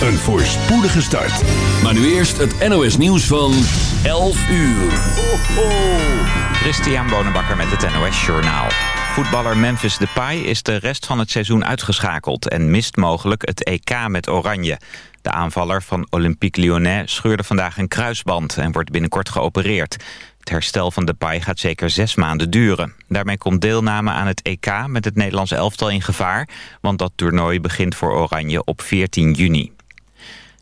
een voorspoedige start. Maar nu eerst het NOS nieuws van 11 uur. Ho, ho. Christian Bonenbakker met het NOS Journaal. Voetballer Memphis Depay is de rest van het seizoen uitgeschakeld... en mist mogelijk het EK met Oranje. De aanvaller van Olympique Lyonnais scheurde vandaag een kruisband... en wordt binnenkort geopereerd. Het herstel van Depay gaat zeker zes maanden duren. Daarmee komt deelname aan het EK met het Nederlands elftal in gevaar... want dat toernooi begint voor Oranje op 14 juni.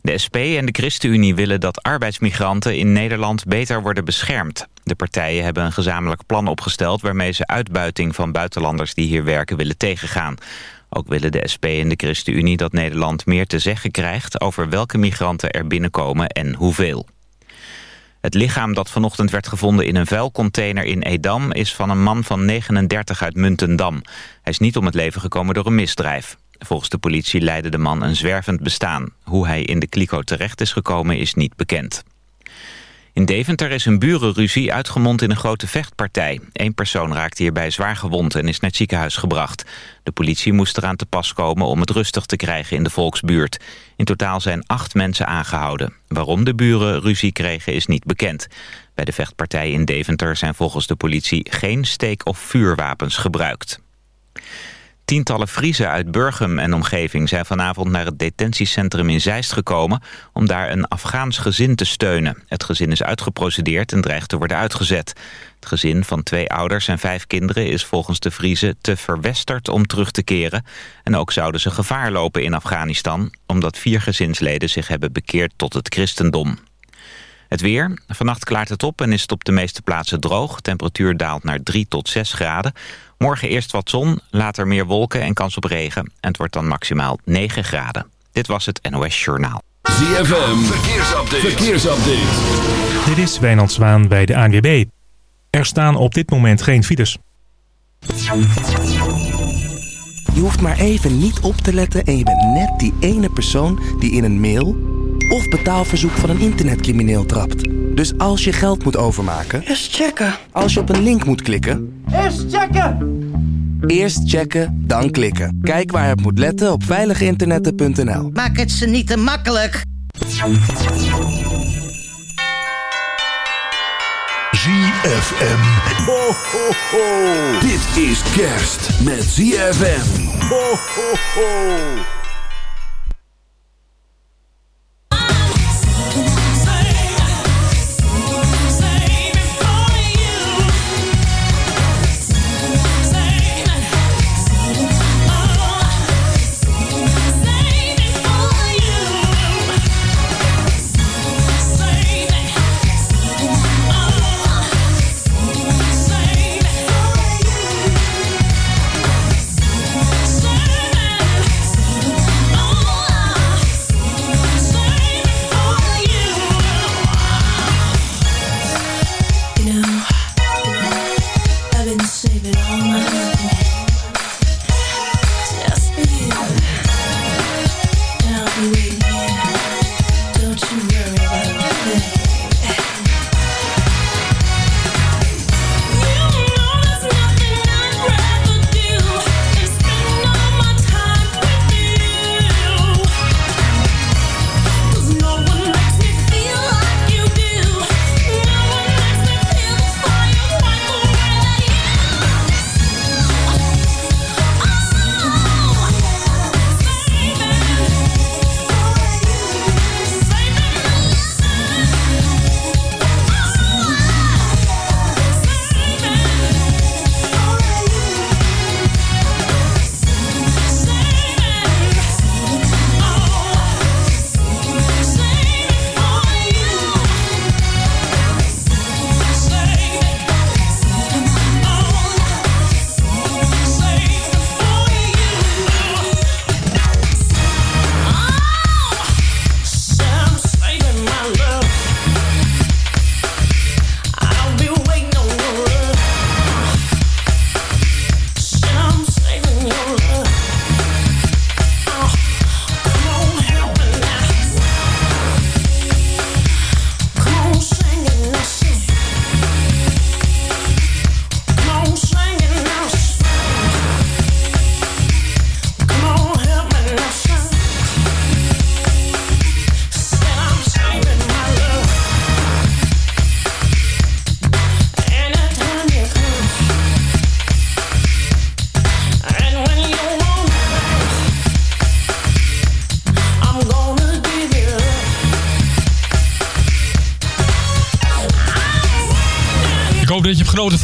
De SP en de ChristenUnie willen dat arbeidsmigranten in Nederland beter worden beschermd. De partijen hebben een gezamenlijk plan opgesteld... waarmee ze uitbuiting van buitenlanders die hier werken willen tegengaan. Ook willen de SP en de ChristenUnie dat Nederland meer te zeggen krijgt... over welke migranten er binnenkomen en hoeveel. Het lichaam dat vanochtend werd gevonden in een vuilcontainer in Edam... is van een man van 39 uit Muntendam. Hij is niet om het leven gekomen door een misdrijf. Volgens de politie leidde de man een zwervend bestaan. Hoe hij in de kliko terecht is gekomen is niet bekend. In Deventer is een burenruzie uitgemond in een grote vechtpartij. Eén persoon raakte hierbij zwaar gewond en is naar het ziekenhuis gebracht. De politie moest eraan te pas komen om het rustig te krijgen in de volksbuurt. In totaal zijn acht mensen aangehouden. Waarom de buren ruzie kregen is niet bekend. Bij de vechtpartij in Deventer zijn volgens de politie geen steek- of vuurwapens gebruikt. Tientallen Friese uit Burgum en omgeving zijn vanavond naar het detentiecentrum in Zeist gekomen om daar een Afghaans gezin te steunen. Het gezin is uitgeprocedeerd en dreigt te worden uitgezet. Het gezin van twee ouders en vijf kinderen is volgens de Friese te verwesterd om terug te keren. En ook zouden ze gevaar lopen in Afghanistan, omdat vier gezinsleden zich hebben bekeerd tot het christendom. Het weer. Vannacht klaart het op en is het op de meeste plaatsen droog. Temperatuur daalt naar 3 tot 6 graden. Morgen eerst wat zon, later meer wolken en kans op regen. En het wordt dan maximaal 9 graden. Dit was het NOS Journaal. ZFM. Verkeersupdate. Verkeersupdate. Dit is Wijnand Zwaan bij de ANWB. Er staan op dit moment geen files. Je hoeft maar even niet op te letten en je bent net die ene persoon die in een mail of betaalverzoek van een internetcrimineel trapt. Dus als je geld moet overmaken... Eerst checken. Als je op een link moet klikken... Eerst checken! Eerst checken, dan klikken. Kijk waar het moet letten op veiliginternetten.nl. Maak het ze niet te makkelijk. ZFM. Ho, ho, ho. Dit is kerst met ZFM. Ho, ho, ho.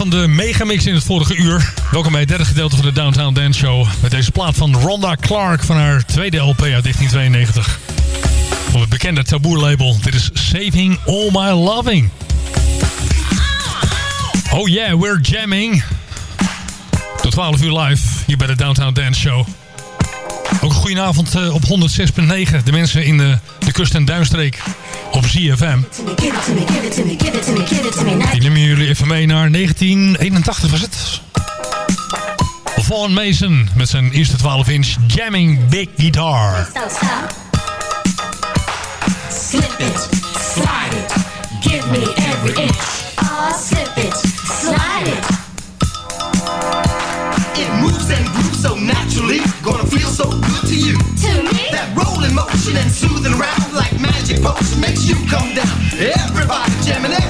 van de megamix in het vorige uur. Welkom bij het derde gedeelte van de Downtown Dance Show. Met deze plaat van Rhonda Clark van haar tweede LP uit 1992. van het bekende Taboo label. Dit is Saving All My Loving. Oh yeah, we're jamming. Tot 12 uur live hier bij de Downtown Dance Show. Ook een goedenavond eh, op 106.9. De mensen in de, de kust- en duinstreek op ZFM. Die nemen jullie even mee naar 1981 was het. Vaughn Mason met zijn eerste 12 inch Jamming Big Guitar. Slip it, slide it, give me every inch. Oh, slip it, slide it. It moves and grooves so naturally, gonna feel so good to you. To me? That rolling motion and soothing round like she makes you come down. Everybody jamming.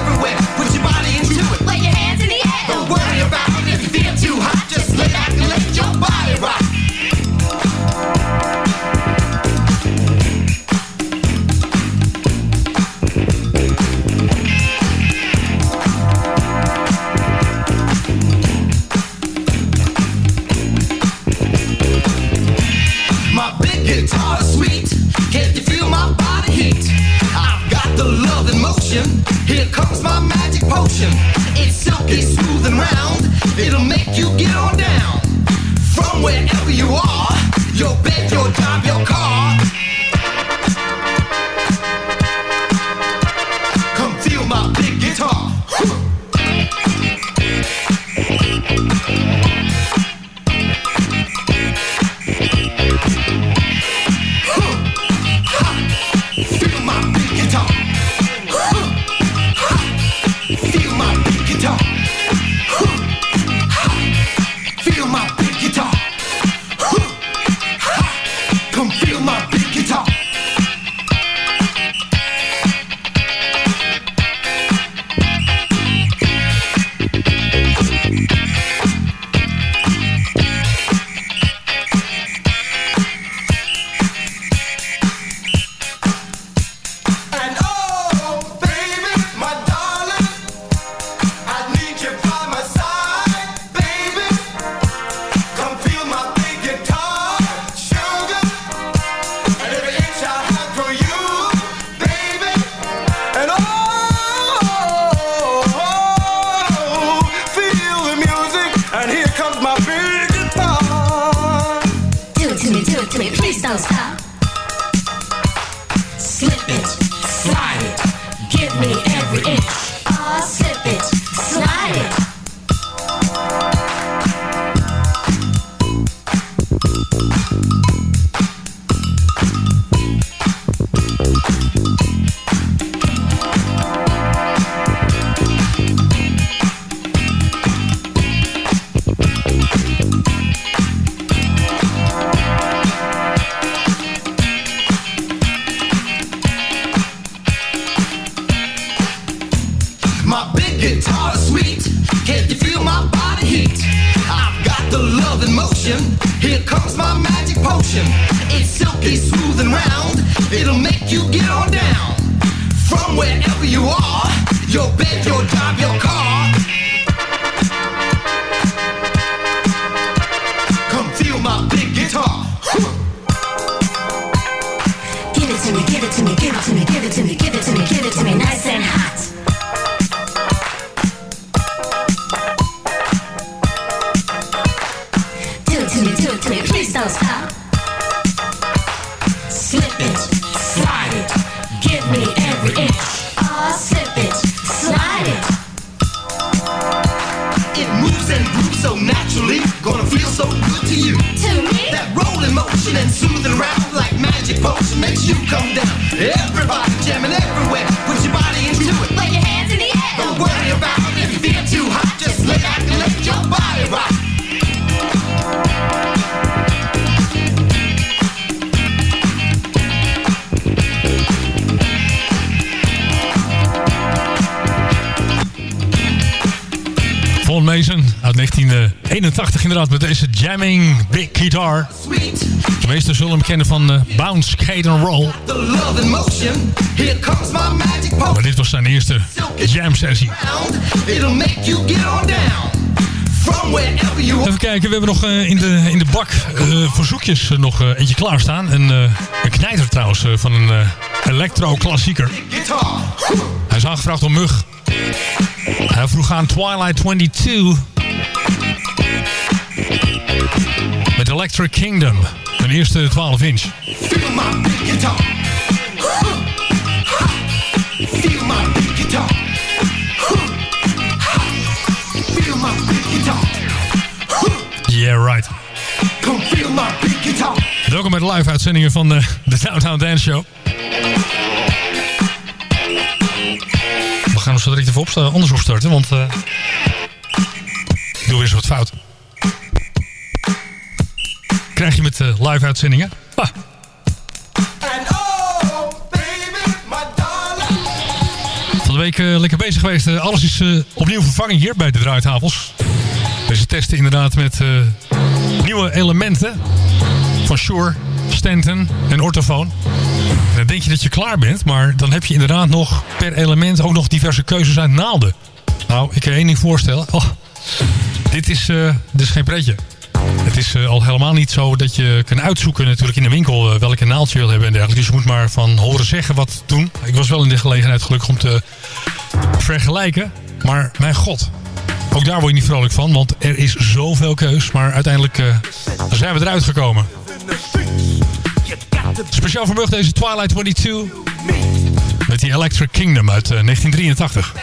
Inderdaad met deze jamming big guitar. De meesten zullen hem kennen van eh, Bounce, Skate and Roll. Maar dit was zijn eerste jam sessie. Even kijken, we hebben nog eh, in, de, in de bak eh, verzoekjes nog eentje klaarstaan. Een, een knijter trouwens van een electro-klassieker. Hij is aangevraagd door Mug. Hij vroeg aan Twilight 22. Electric Kingdom. Hun eerste 12 inch. Feel my guitar. Feel my. Feel my. Yeah, right. Welkom bij de live uitzendingen van de, Downtown Dance Show. We gaan ons zo direct even opsta- anders opstarten, want eh, ik doe weer eens wat fout. Krijg je met eh, live uitzendingen? And oh, van de week eh, lekker bezig geweest. Eh, alles is opnieuw vervangen hier bij de draaitafels. Deze testen inderdaad met nieuwe elementen van Shure, Stanton en Orthophone. En dan denk je dat je klaar bent, maar dan heb je inderdaad nog per element ook nog diverse keuzes uit naalden. Nou, ik kan je één ding voorstellen. Oh, dit, is, dit is geen pretje. Het is eh, al helemaal niet zo dat je kan uitzoeken natuurlijk in de winkel eh, welke naald je wil hebben en dergelijke. Dus je moet maar van horen zeggen wat doen. Ik was wel in de gelegenheid gelukkig om te vergelijken. Maar mijn god, ook daar word je niet vrolijk van, want er is zoveel keus. Maar uiteindelijk eh, zijn we eruit gekomen. Speciaal Mug deze Twilight 22 met die Electric Kingdom uit eh, 1983.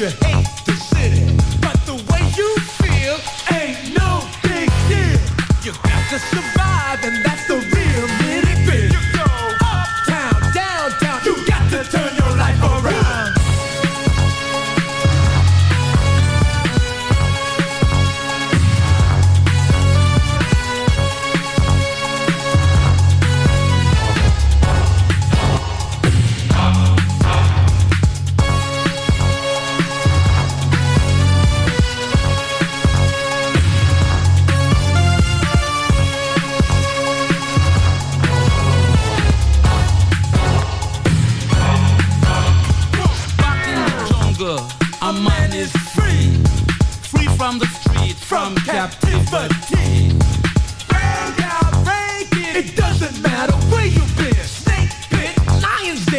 You hate the city. But the way you feel ain't no big deal. You got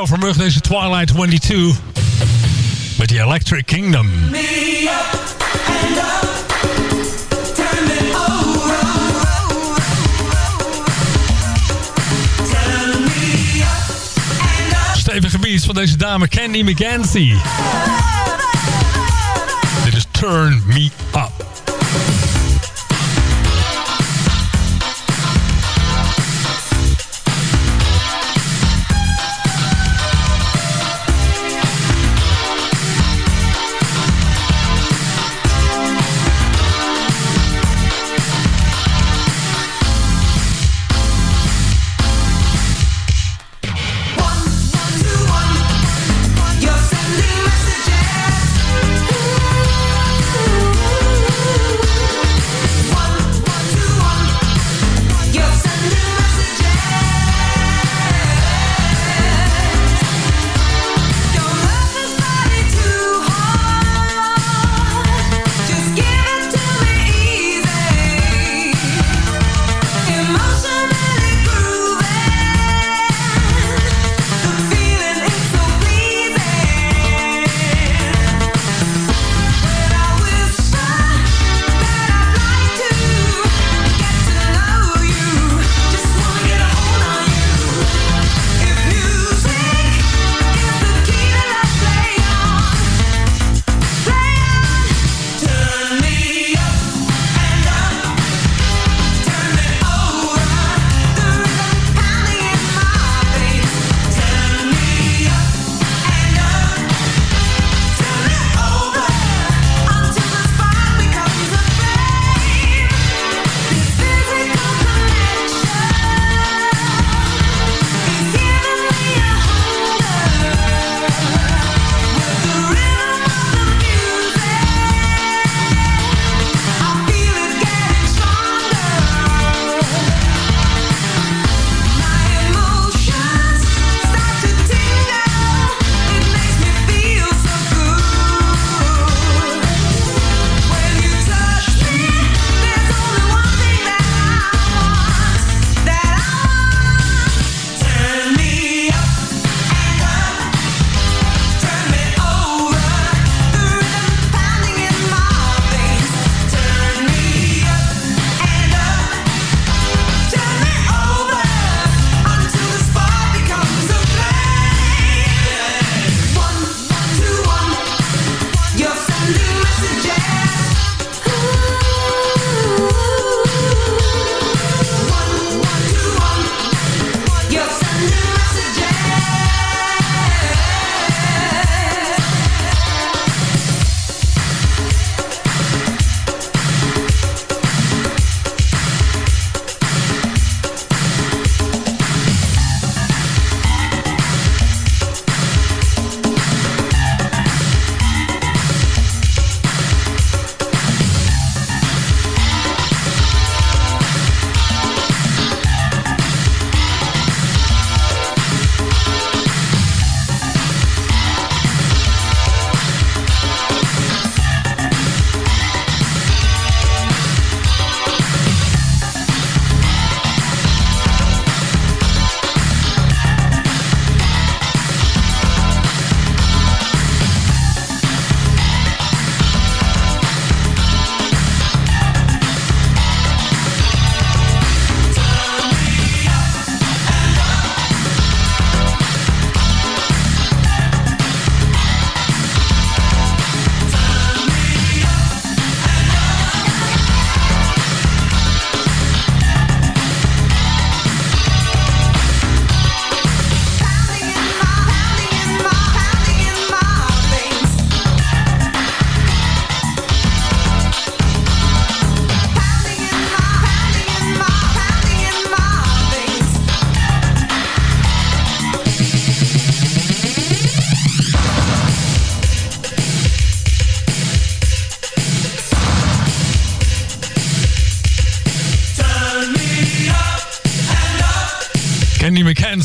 Joe Vermeugen, deze Twilight 22. Met die Electric Kingdom. Stevige beats van deze dame Candy McGancy. Dit is Turn Me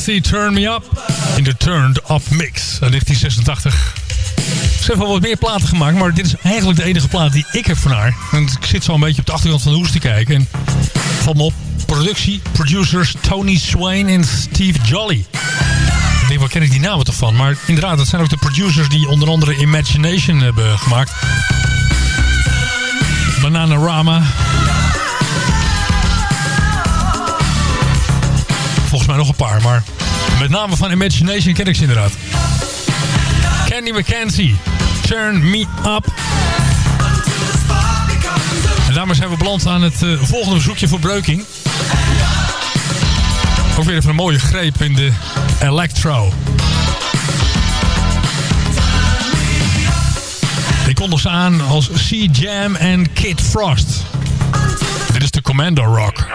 Turn Me Up in de Turned Up Mix uit 1986. Ze heeft wel wat meer platen gemaakt, maar dit is eigenlijk de enige plaat die ik heb van haar. En ik zit zo een beetje op de achterkant van de hoes te kijken. En valt me op, productie, producers Tony Swain en Steve Jolly. Ik denk, waar ken ik die namen toch van? Maar inderdaad, dat zijn ook de producers die onder andere Imagination hebben gemaakt. Bananarama. Volgens mij nog een paar, maar met name van Imagination ken ik ze inderdaad. Candy McKenzie, Turn Me Up. En daarmee zijn we beland aan het eh, volgende zoekje voor Breuking. Ook weer even een mooie greep in de electro. Ik kondig ze aan als C-Jam en Kid Frost. Dit is de Commando Rock.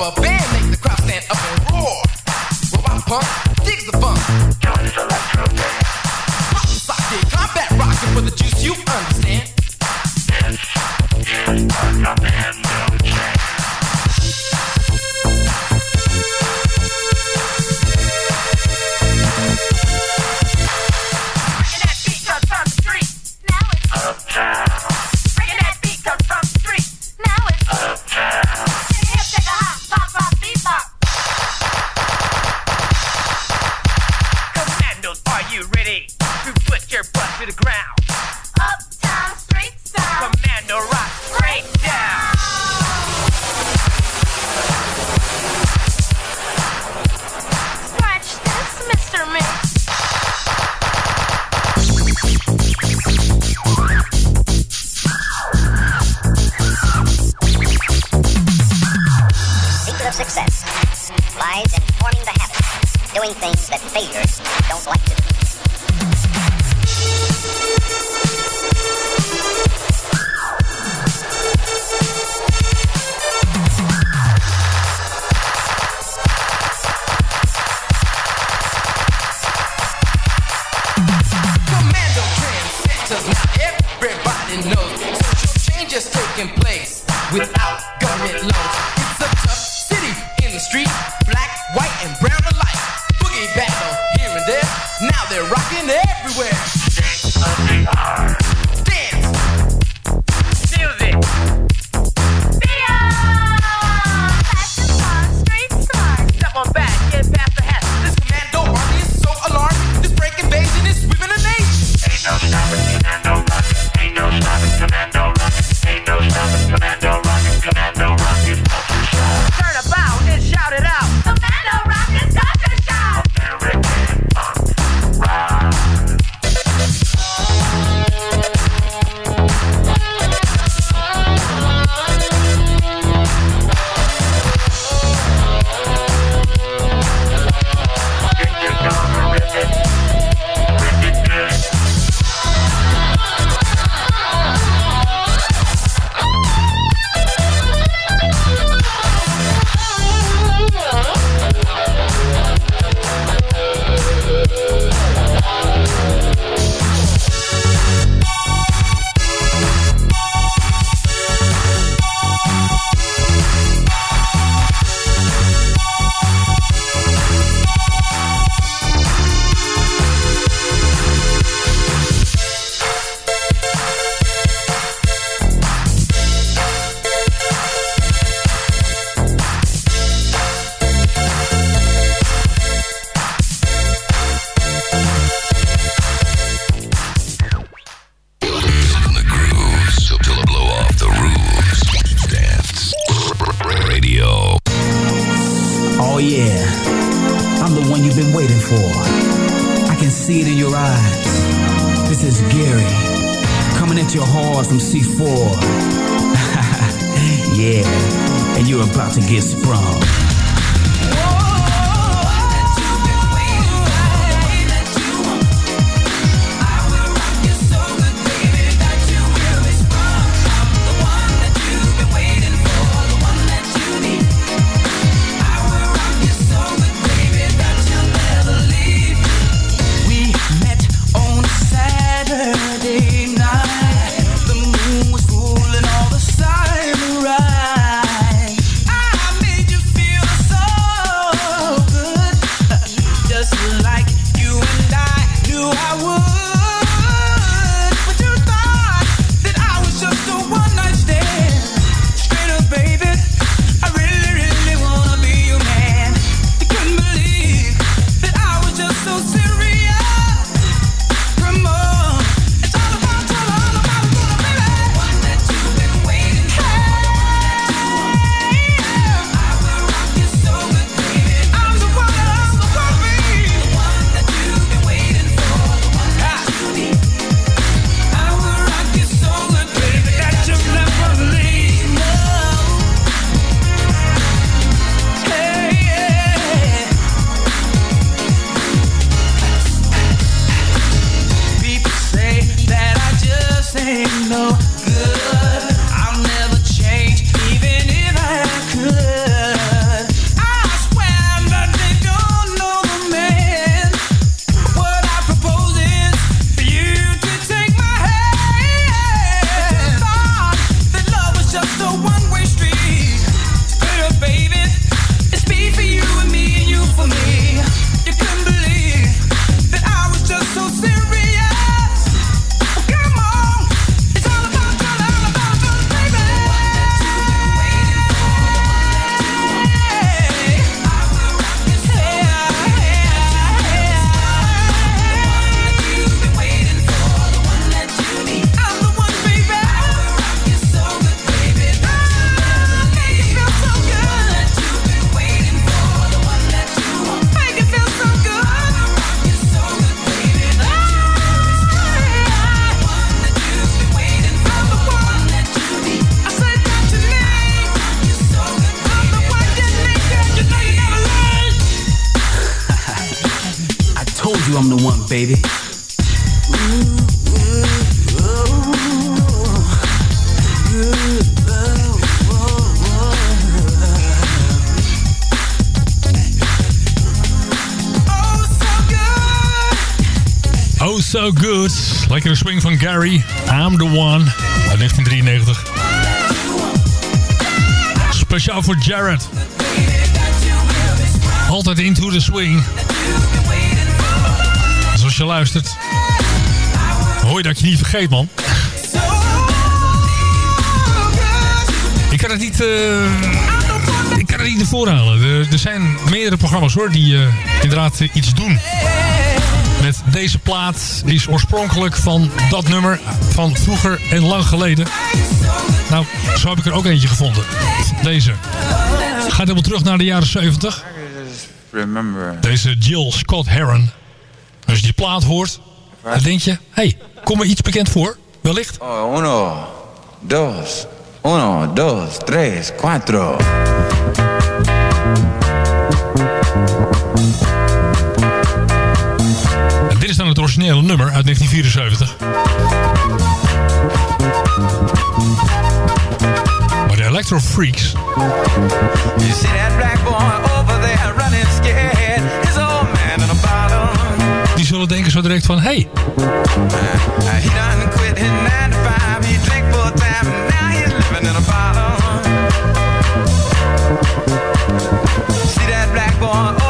of a band makes the crowd stand up and roar. Well, my punk digs the funk. Join us electro dance. Pop socket, combat rockin' for the juice you understand. This is a dance. swing van Gary. I'm the one. Uit 1993. Speciaal voor Jared. Altijd into the swing. Dus Zoals je luistert. Hoor je dat je niet vergeet, man. Ik kan het niet... Uh ik kan er niet ervoor halen. Er, zijn meerdere programma's hoor die eh, inderdaad iets doen deze plaat is oorspronkelijk van dat nummer van vroeger en lang geleden. Nou, zo heb ik er ook eentje gevonden. Deze. gaat helemaal terug naar de jaren 70. Deze Jill Scott Heron. Als je die plaat hoort, dan denk je... hey, kom er iets bekend voor? Wellicht? Oh, uno, dos, uno, dos, tres, cuatro... dit is dan het originele nummer uit 1974. Maar de Electro Freaks... Die zullen denken zo direct van... Hey, See that black boy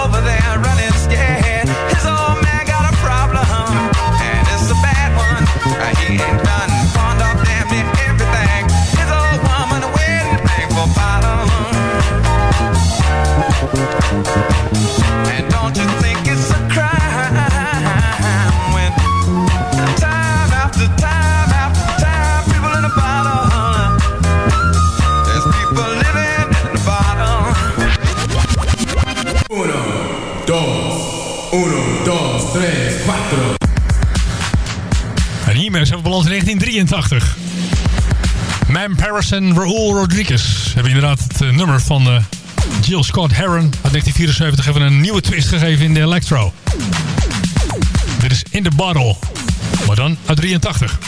in 1983. Man Paris en Raúl Rodriguez hebben inderdaad het eh, nummer van eh, Jill Scott Heron uit 1974 hebben we een nieuwe twist gegeven in de electro. Dit is In the Bottle, maar dan uit 83.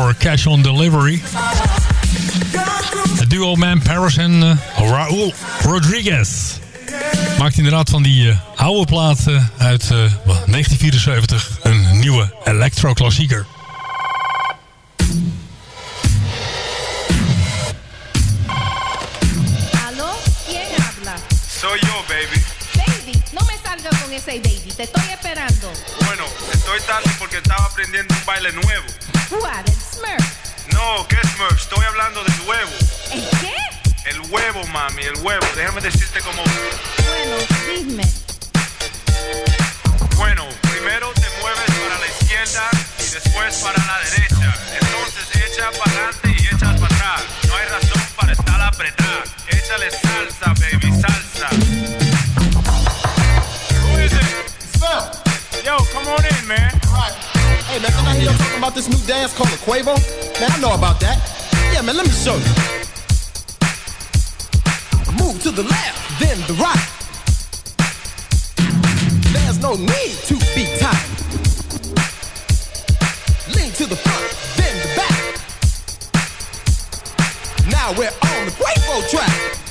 Voor Cash on Delivery. Het duo Man Paris en eh, Raul Rodriguez. Maakt inderdaad van die eh, oude platen uit eh, wat, 1974 een nieuwe electro-klassieker. Déjame decirte cómo. Bueno, dime. Bueno, primero te mueves para la izquierda y después para la derecha. Entonces echa para adelante y echas para atrás. No hay razón para estar apretada. Échale salsa, baby, salsa. Who is it? Phil. Yo, come on in, man. Right. Hey, man, didn't I hear you talking about this new dance called the Quavo? Man, I know about that. Yeah, man, let me show you. To the left, then the right. There's no need to be tight. Lean to the front, then the back. Now we're on the Quavo track.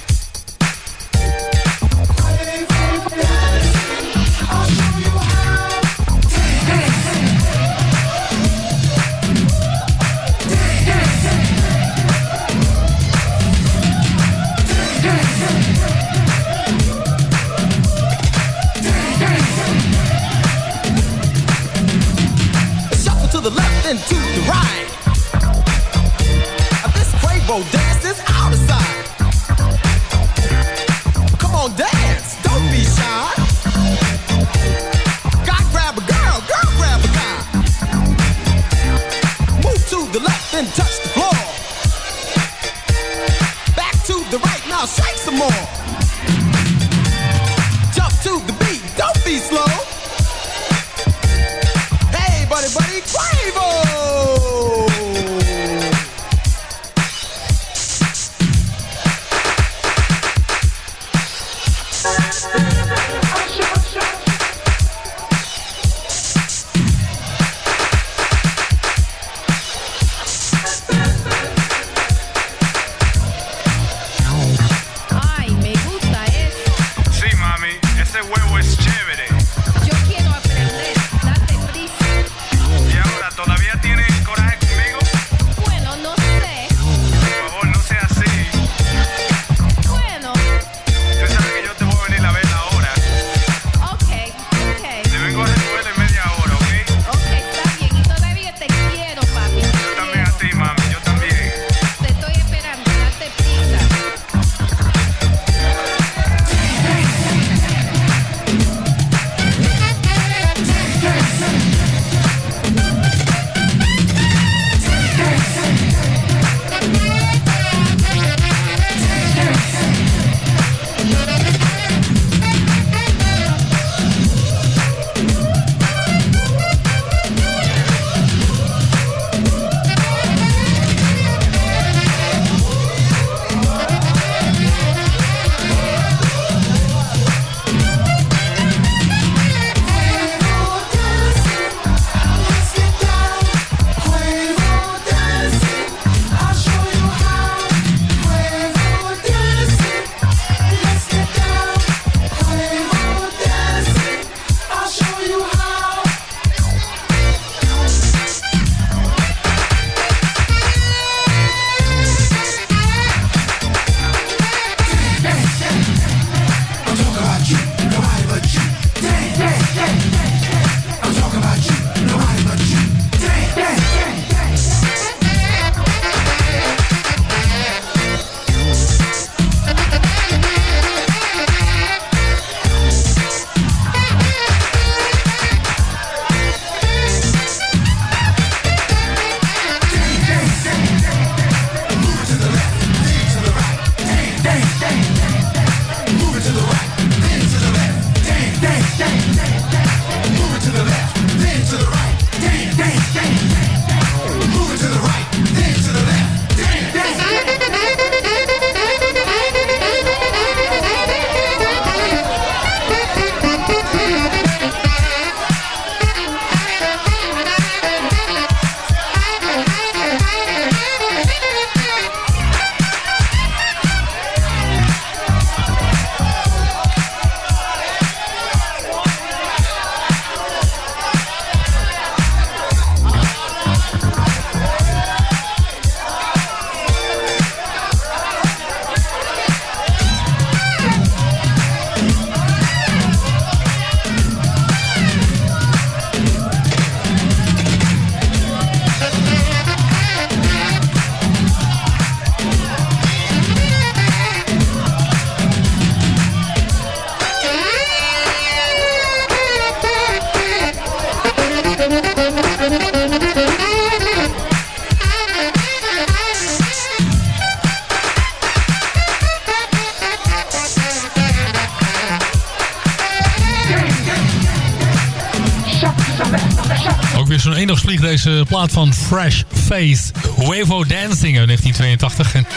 Plaat van Fresh Face. Huevo Dancing uit 1982. En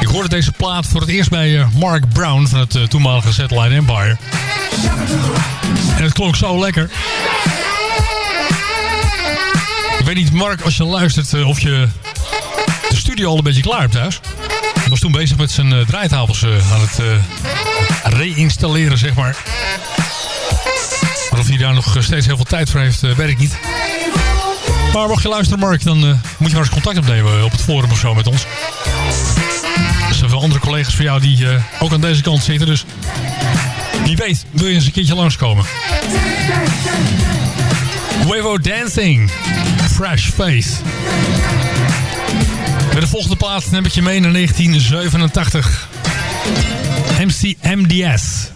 ik hoorde deze plaat voor het eerst bij eh, Mark Brown van het eh, toenmalige Satellite Empire. En het klonk zo lekker. Ik weet niet, Mark, als je luistert eh, of je de studio al een beetje klaar hebt thuis. Hij was toen bezig met zijn draaitafels aan het reinstalleren, zeg maar. Maar of hij daar nog steeds heel veel tijd voor heeft, weet ik niet. Maar mocht je luisteren, Mark, dan eh, moet je maar eens contact opnemen op het forum of zo met ons. Er zijn veel andere collega's van jou die eh, ook aan deze kant zitten, dus wie weet wil je eens een keertje langskomen. Huevo Dancing, Fresh Face. Bij de volgende plaats neem ik je mee naar 1987. MC MDS.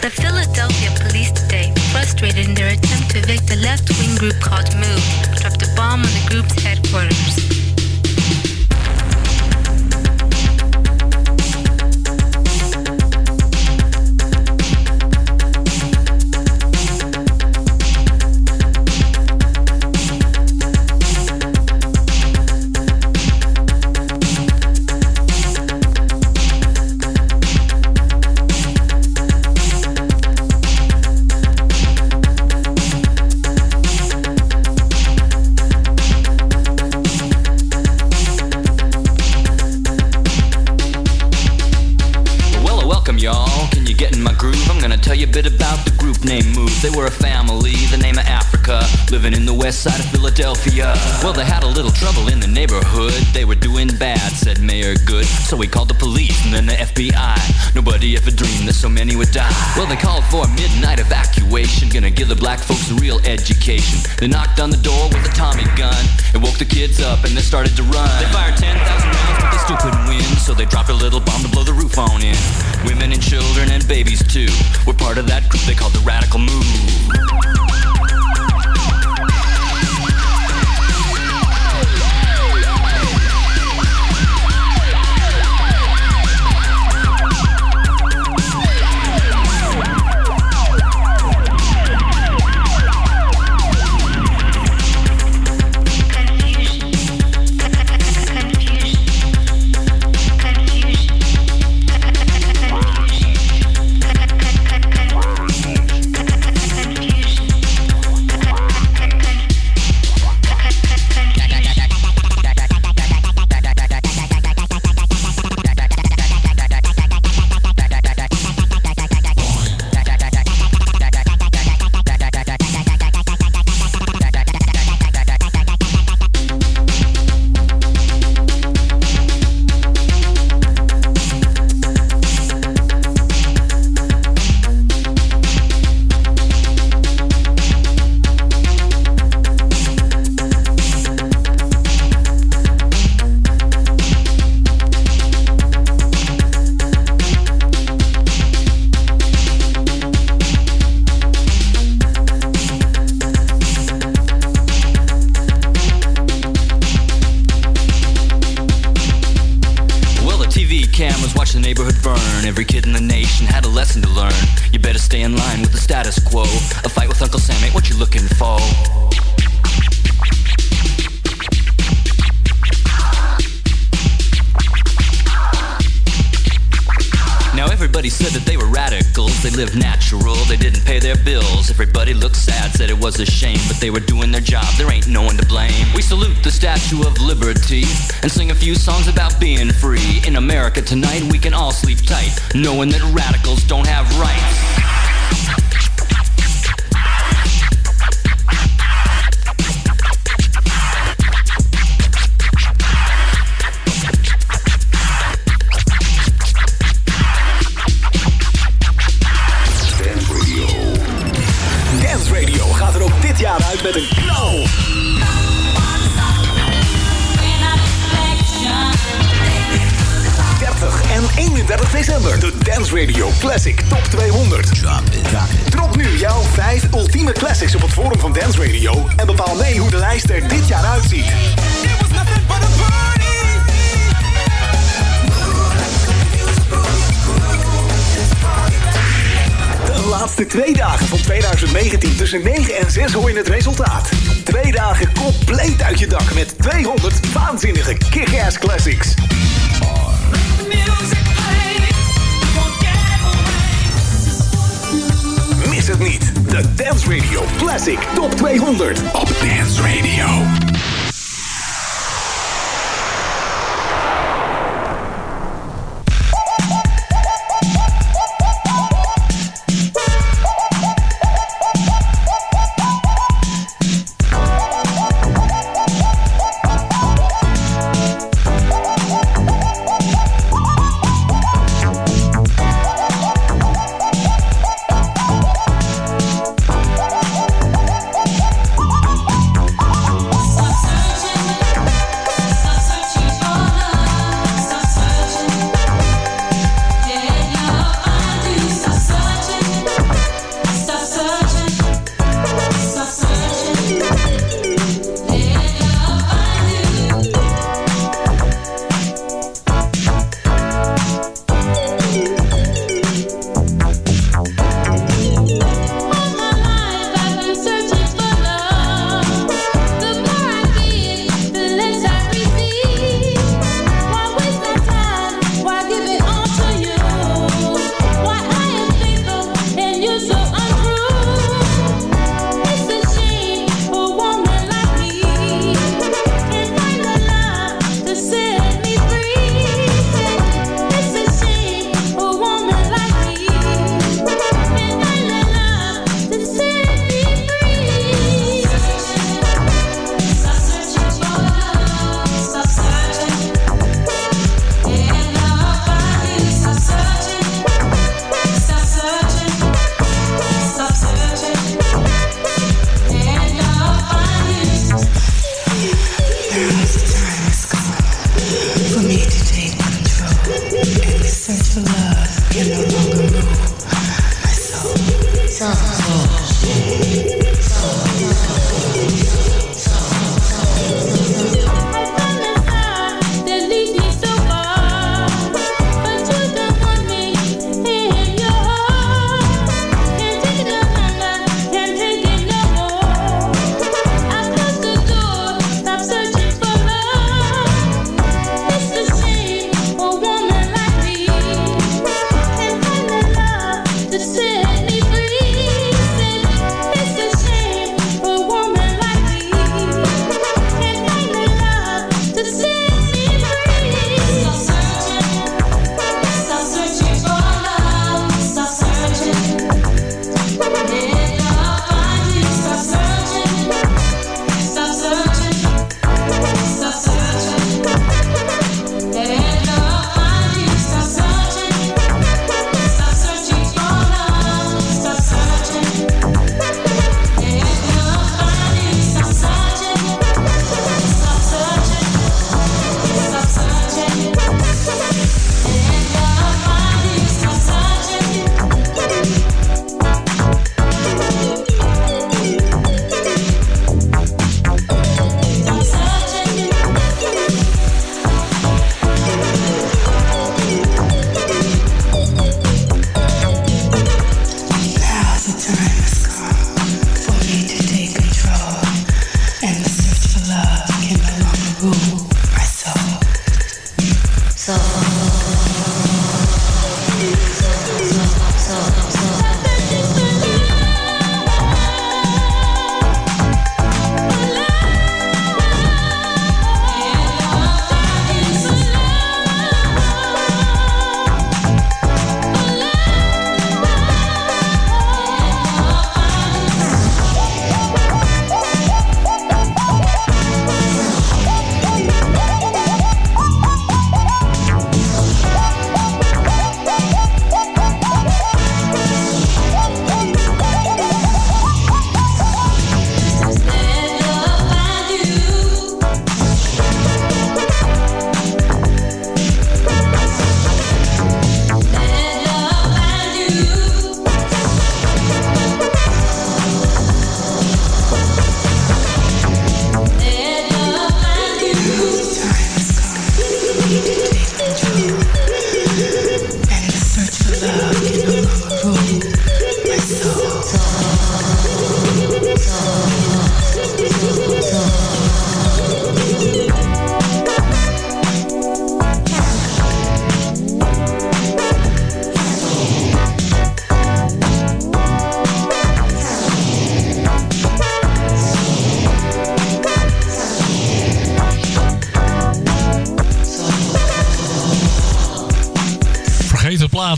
The Philadelphia police today, frustrated in their attempt to evict the left-wing group called MOVE, dropped a bomb on the group's headquarters. They were a family, the name of Africa, living in the west side of Philadelphia. Well, they had a little trouble in the neighborhood. They were doing bad, said Mayor Good. So he called the police and then the FBI. Nobody ever dreamed that so many would die. Well, they called for a midnight evacuation, gonna give the black folks a real education. They knocked on the door with a Tommy gun. It woke the kids up and they started to run. They fired 10,000 rounds, but they still couldn't win. So they dropped a little bomb to blow the roof on in. Women and children and babies too were part of that group they called the Radical Move.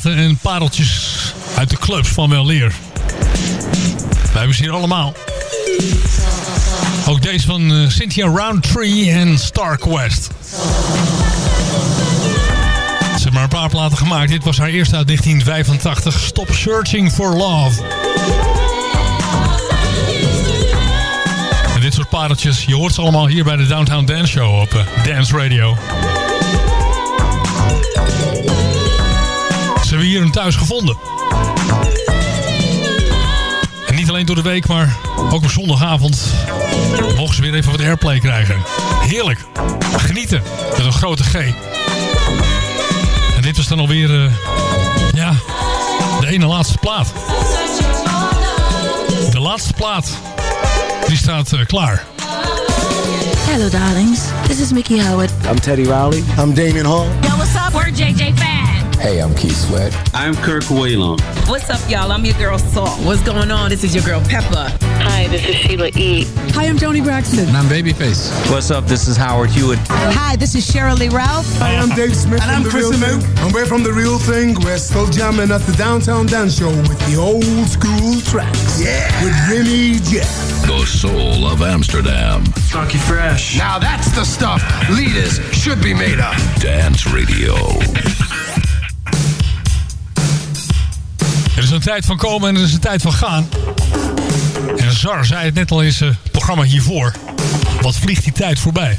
En pareltjes uit de clubs van wel leer. Wij hebben ze hier allemaal. Ook deze van eh, Cynthia Roundtree en Stark West. Ze hebben maar een paar platen gemaakt. Dit was haar eerste uit 1985. Stop Searching for Love. En dit soort pareltjes, je hoort ze allemaal hier bij de Downtown Dance Show op eh, Dance Radio. Hebben hier hun thuis gevonden. En niet alleen door de week, maar ook op zondagavond mogen ze weer even wat airplay krijgen. Heerlijk. Genieten. Met een grote G. En dit was dan alweer, eh, ja, de ene laatste plaat. De laatste plaat, die staat eh, klaar. Hello, darlings. This is Mickey Howard. I'm Teddy Riley. I'm Damian Hall. Yo, what's up? We're JJ Fad. Hey, I'm Keith Sweat. I'm Kirk Whalum. What's up, y'all? I'm your girl Salt. What's going on? This is your girl Peppa. Hi, this is Sheila E. Hi, I'm Joni Braxton. And I'm Babyface. What's up? This is Howard Hewitt. Hi, this is Cheryl Lee Ralph. Hi, I'm Dave Smith. And I'm Chris Real Amook. And we're from The Real Thing. We're still jamming at the Downtown Dance Show with the old school tracks. Yeah. With Vinny J. The soul of Amsterdam. Funky Fresh. Now that's the stuff leaders should be made of. Dance Radio. Er is een tijd van komen en er is een tijd van gaan. En Zar zei het net al in zijn programma hiervoor. Wat vliegt die tijd voorbij?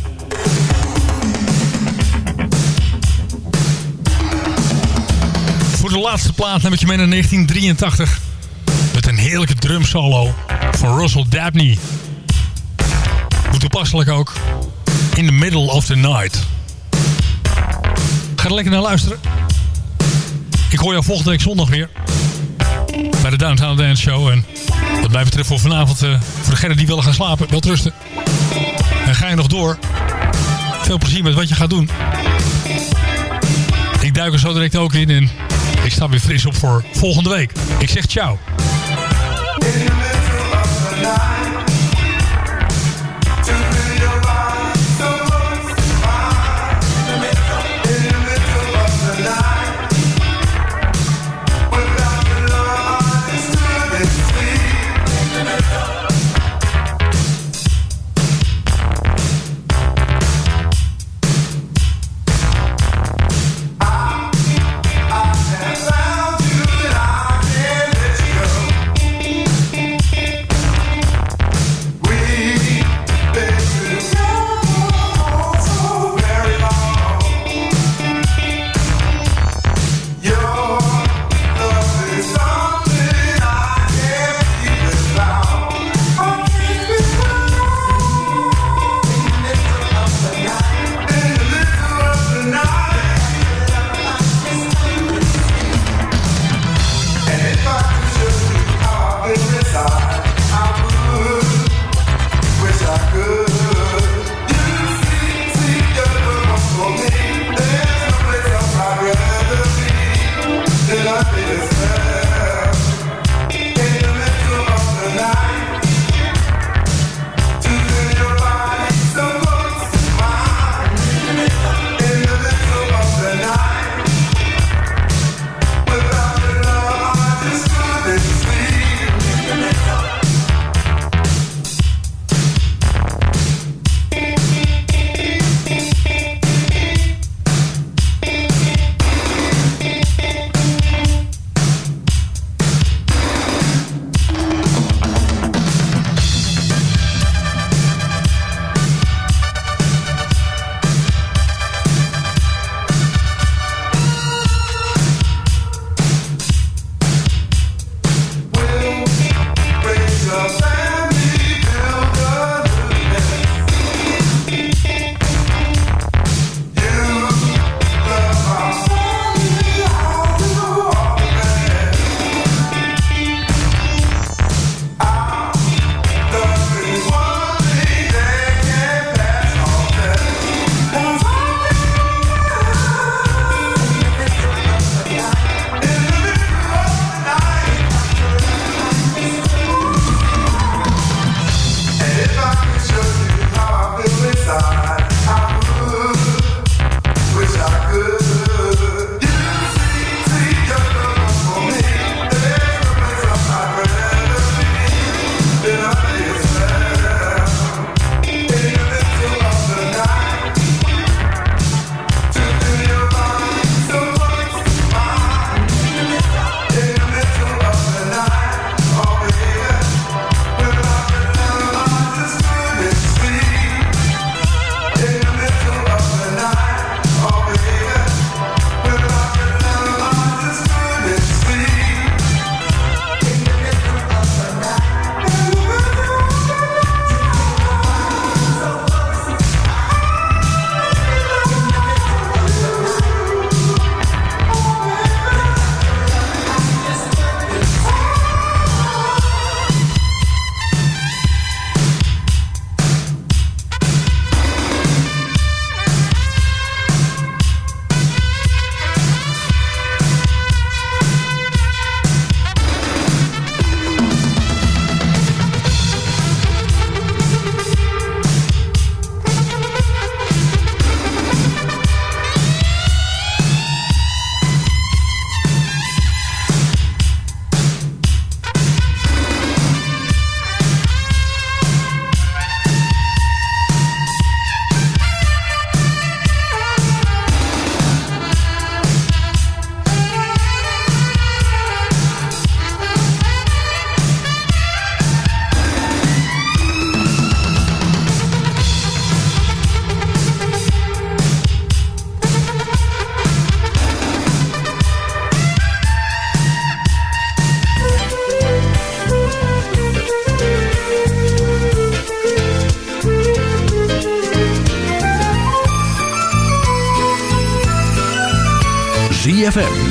Voor de laatste plaat neem ik je mee naar 1983. Met een heerlijke drumsolo van Russell Dabney. Hoe toepasselijk ook. In the middle of the night. Ga er lekker naar luisteren. Ik hoor jou volgende week zondag weer. De Downtown Dance Show. En wat mij betreft voor vanavond, eh, voor degenen die willen gaan slapen, wel rusten. En ga je nog door. Veel plezier met wat je gaat doen. Ik duik er zo direct ook in en ik sta weer fris op voor volgende week. Ik zeg ciao.